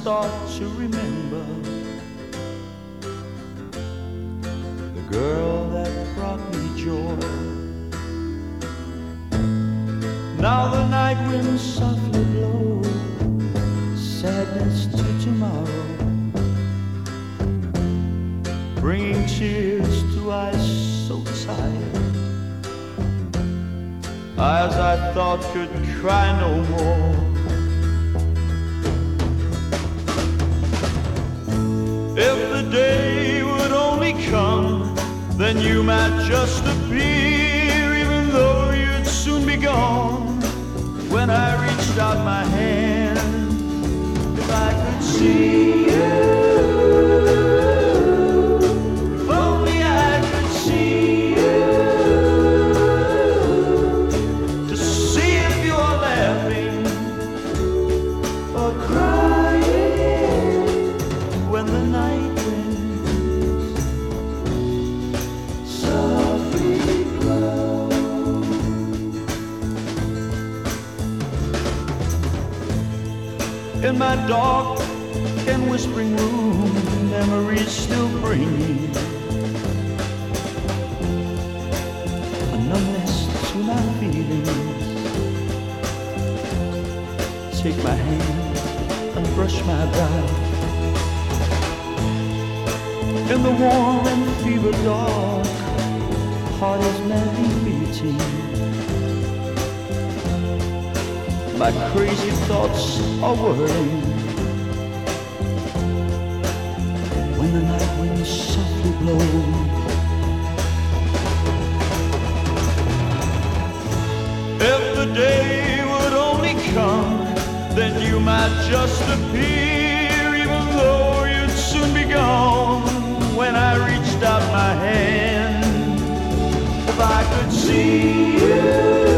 start to Take my hand and brush my brow. In the warm and fever dark, heart is madly beating. My crazy thoughts are whirling. When the night wind softly blows. Every day you might just appear, even though you'd soon be gone. When I reached out my hand, if I could see you.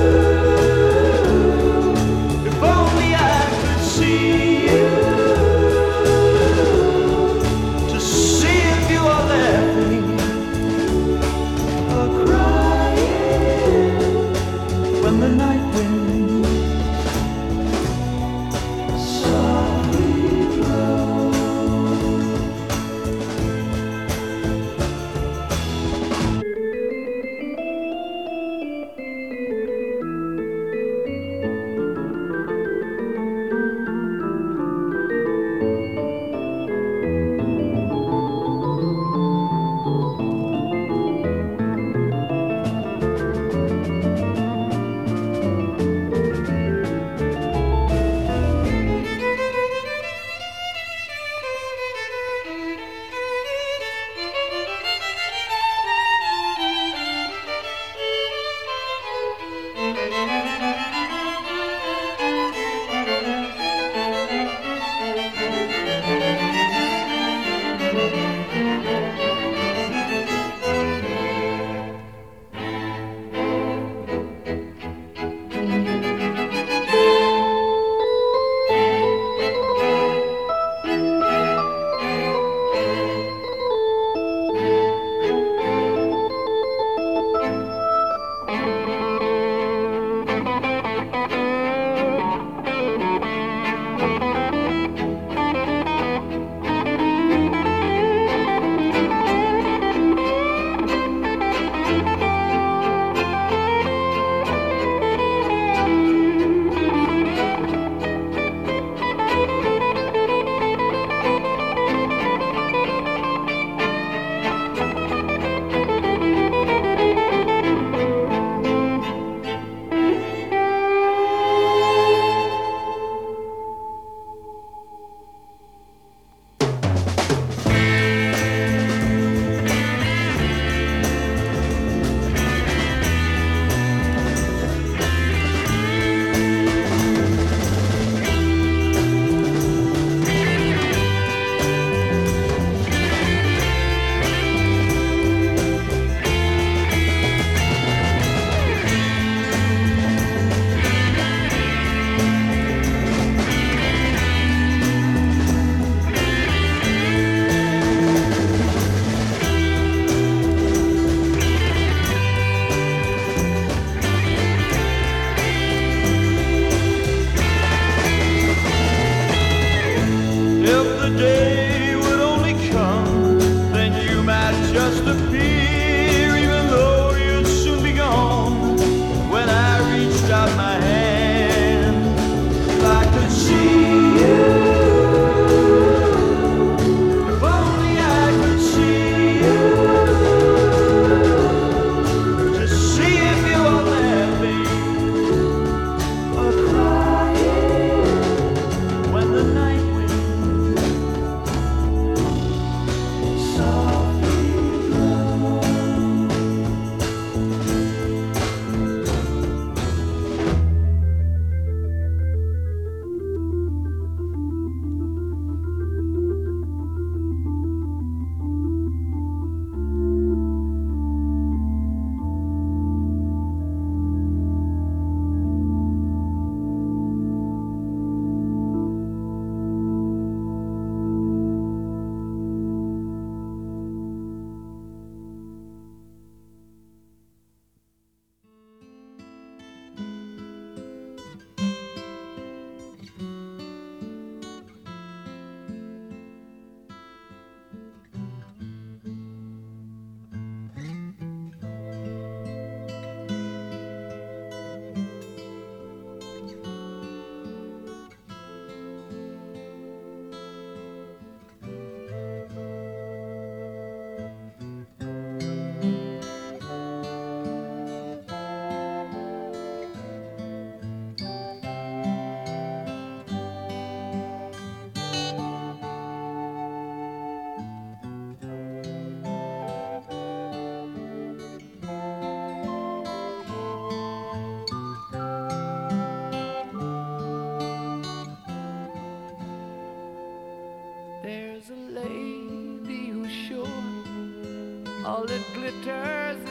All it glitters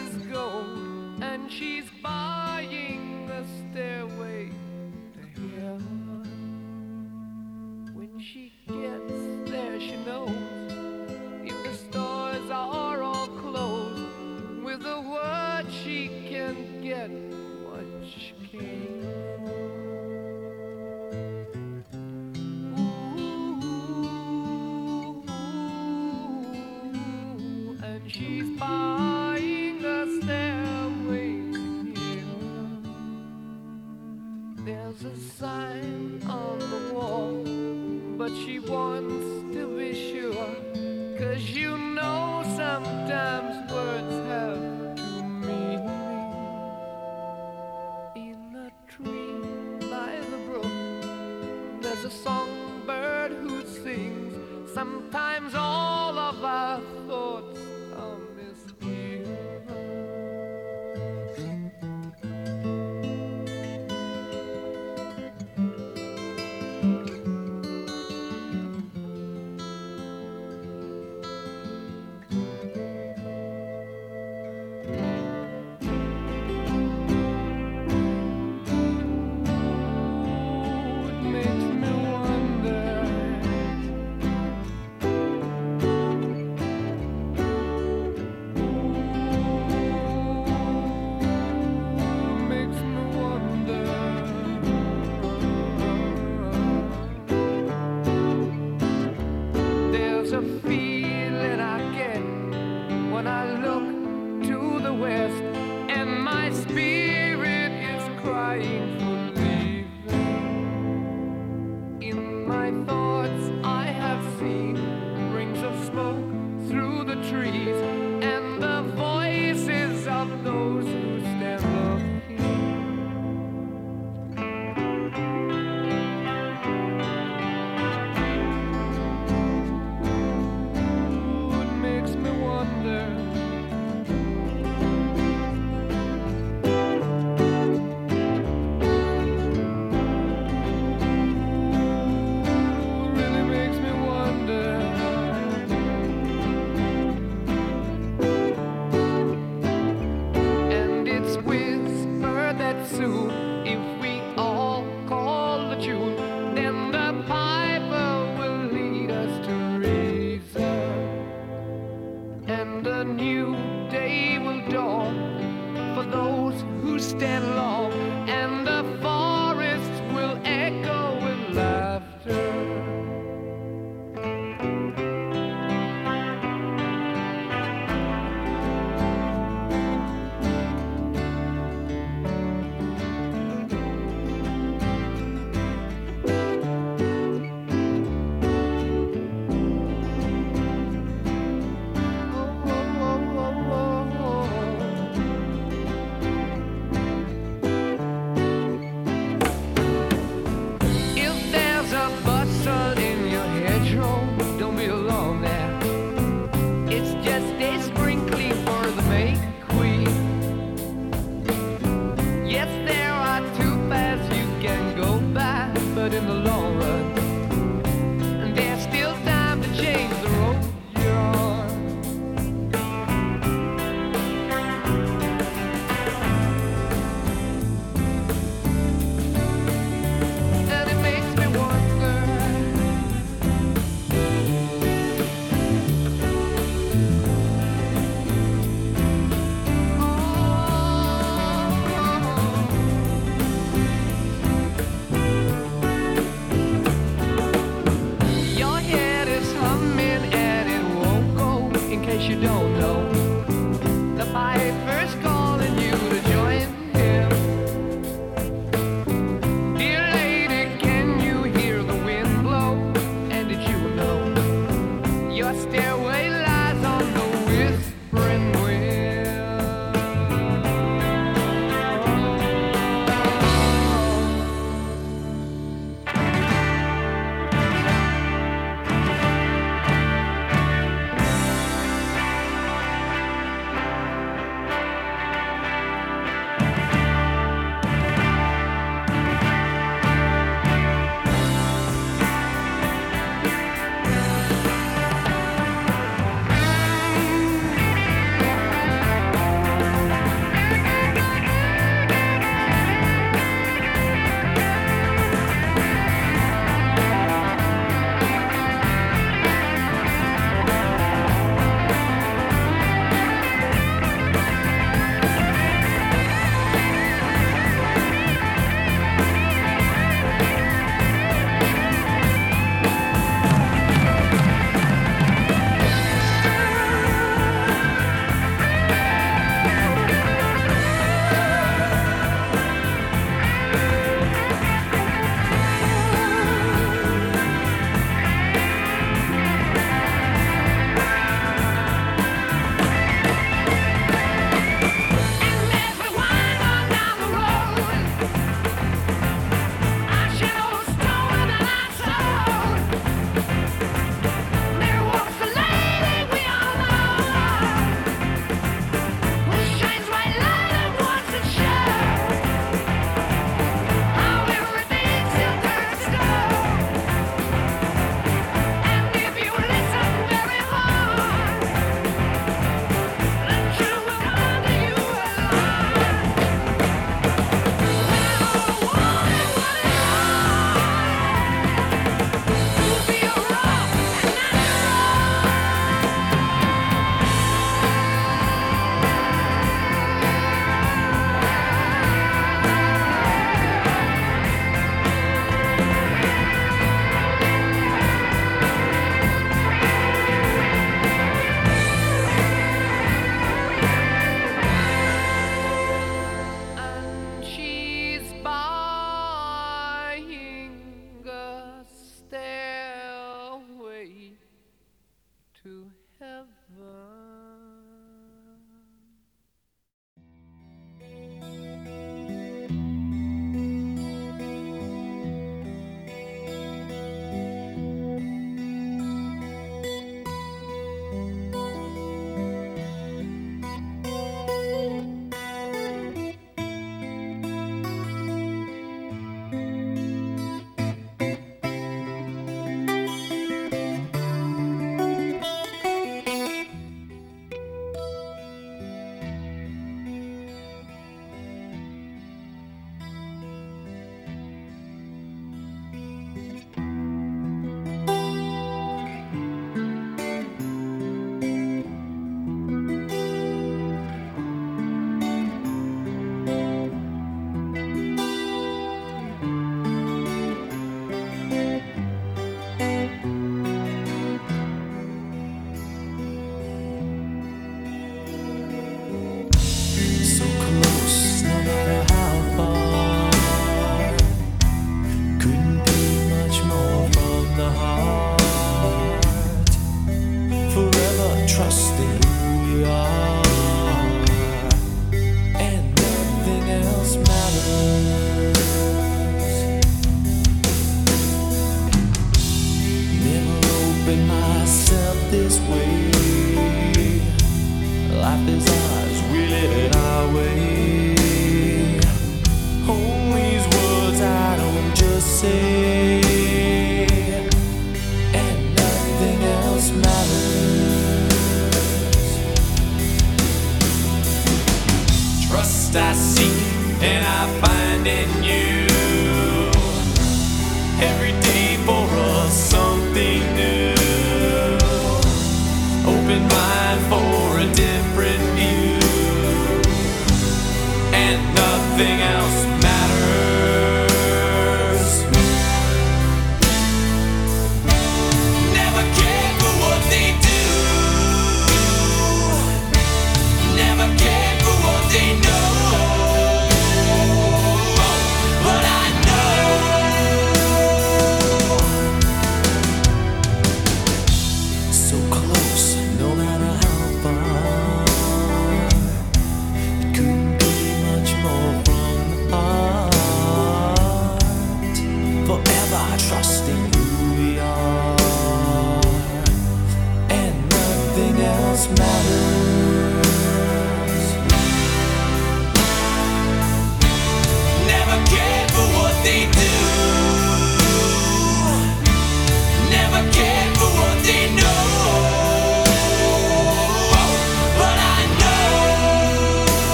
I seek and I find in you.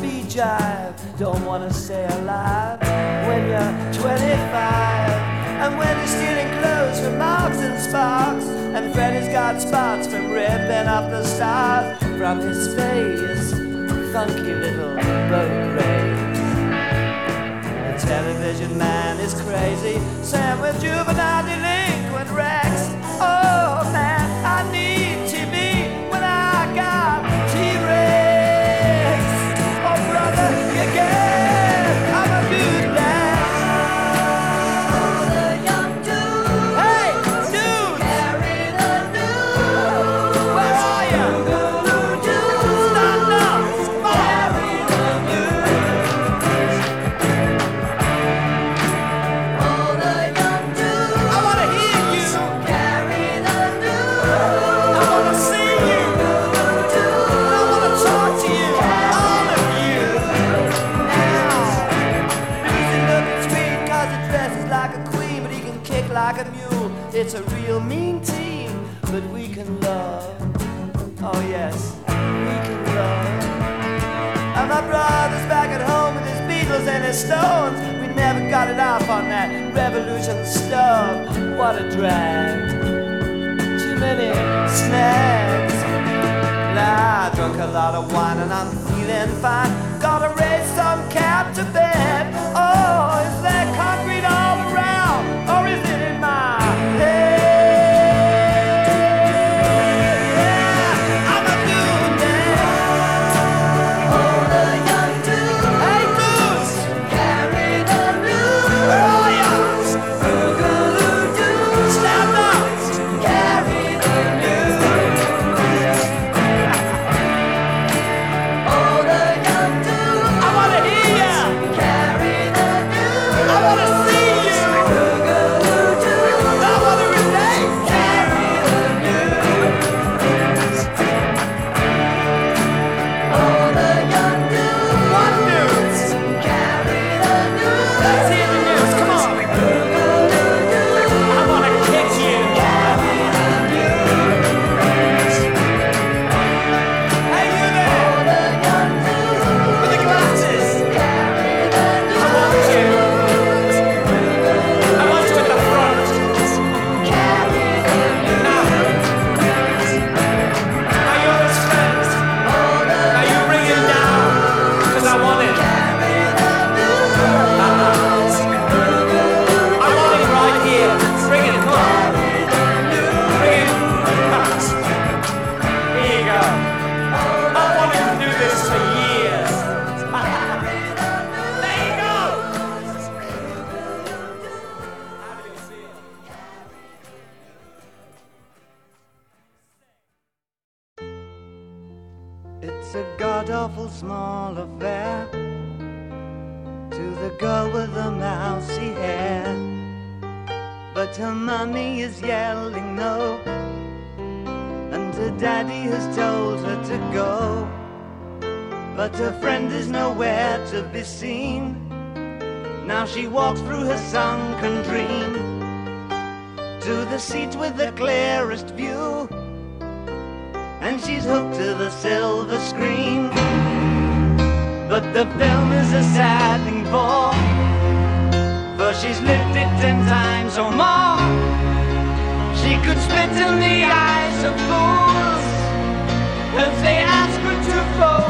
speed. Don't wanna stay alive when you're 25. And when you're stealing clothes from Marks and Sparks. And Freddy's got spots from ripping off the stars from his face. Funky little boat race. The television man is crazy, Sam with juvenile delinquent Rex. Oh man. It's a real mean team, but we can love. Oh yes, we can love. And my brother's back at home with his Beatles and his Stones. We never got it off on that revolution stuff. What a drag. Too many snags. Now I drunk a lot of wine and I'm feeling fine. Gotta raise some cap to bed. To the seats with the clearest view and she's hooked to the silver screen. But the film is a sad thing for, for she's lived it ten times or more. She could spit in the eyes of fools if they ask her to focus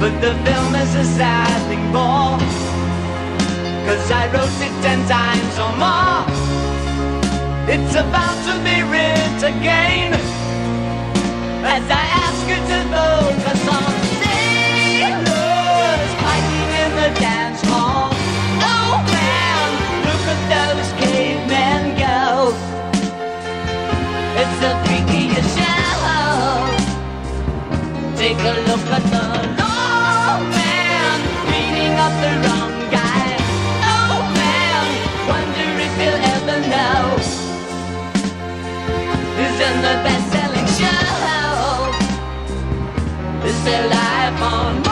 But the film is a sad thing for, cause I wrote it ten times or more. It's about to be writ again, as I ask you to focus on sailors fighting in the dance hall. Oh man, look at those cavemen go. It's the freakiest show. Take a look at the even the best-selling show is still live on.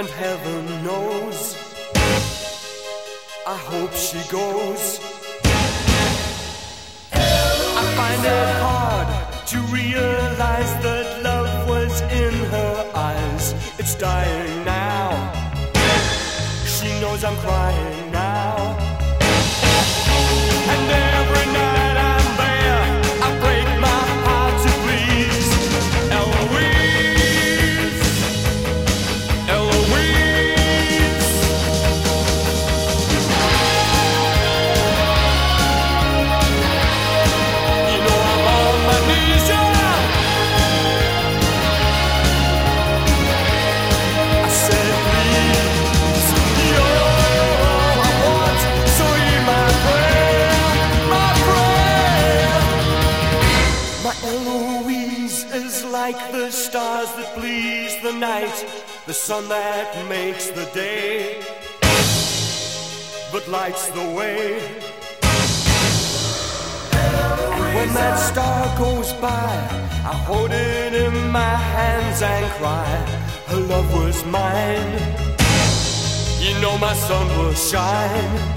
And heaven knows. I hope she goes. I find it hard to realize that love was in her eyes. It's dying now. She knows I'm crying night, the sun that makes the day, but lights the way. And when that star goes by, I hold it in my hands and cry, her love was mine. You know my sun will shine.